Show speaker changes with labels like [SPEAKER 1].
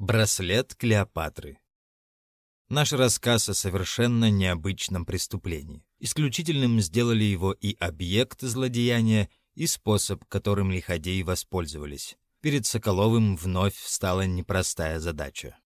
[SPEAKER 1] Браслет Клеопатры. Наш рассказ о совершенно необычном преступлении. Исключительным сделали его и объект злодеяния, и способ, которым лиходеи воспользовались. Перед Соколовым вновь встала непростая задача.